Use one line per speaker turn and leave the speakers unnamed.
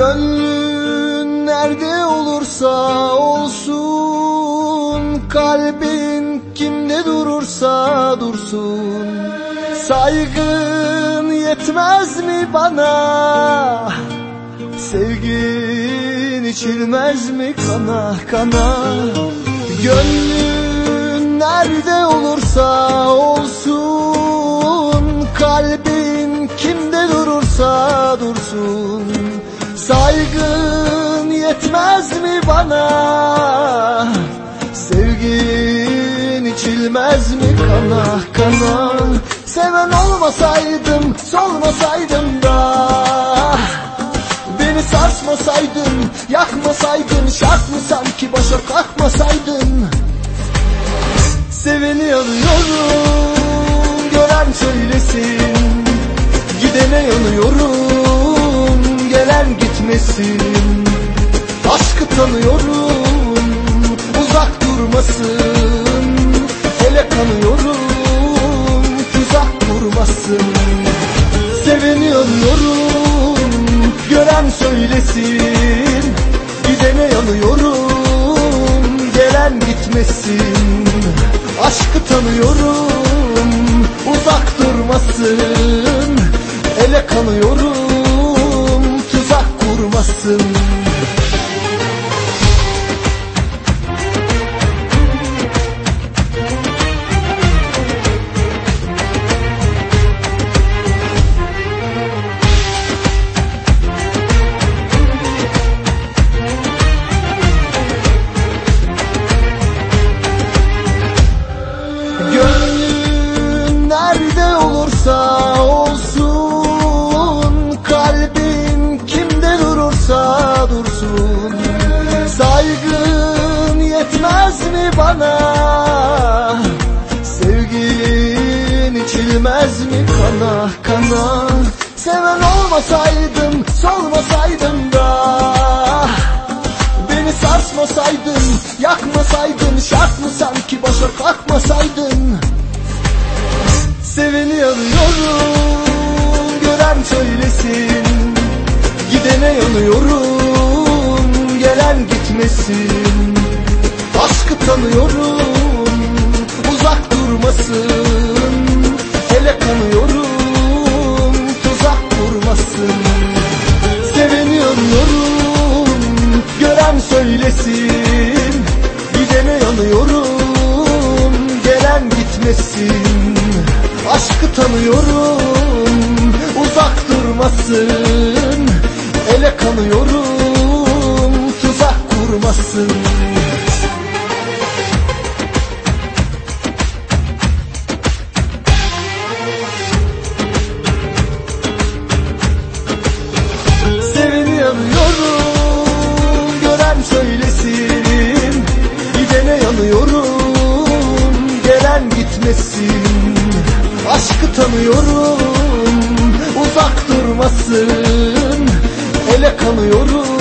Gönlün nerede olursa olsun Kalbin kimde durursa dursun. Saygın yetmez mi bana? Sevgin içilmez mi kana kana? Gönlün nerede olursa olsun Kalbin kimde durursa dursun Saygın yetmez mi bana? Sevgin içilmez mi kana? Kana Seven olmasaydım solmasaydım da. Beni sarsmasaydın yakmasaydın Şart mı sanki başa kalkmasaydın? Seveni arıyorum gören söylesin. Gidene yanıyorum gelen gitmesin Aşkı tanıyorum uzak durmasın. Hele kanıyorum tuzak kurmasın. Seveni arıyorum gören söylesin. Gidene yanıyorum gelen gitmesin. Aşkı tanıyorum uzak durmasın. Ele kanıyorum tuzak bana. Sevgin içilmez mi kana kana? Seven olmasaydım solmasaydım da. Beni sarsmasaydın, yakmasaydın Şart mı sanki başa kalkmasaydın? Seveni arıyorum, gören söylesin. Gidene yanıyorum, gelen gitmesin Aşkı tanıyorum, uzak durmasın. Hele kanıyorum, tuzak kurmasın. Seveni arıyorum Gören söylesin. Gidene yanıyorum Gelen gitmesin. Aşkı tanıyorum Uzak durmasın. Ele kanıyorum tanıyorum Uzak durmasın. Ele kanıyorum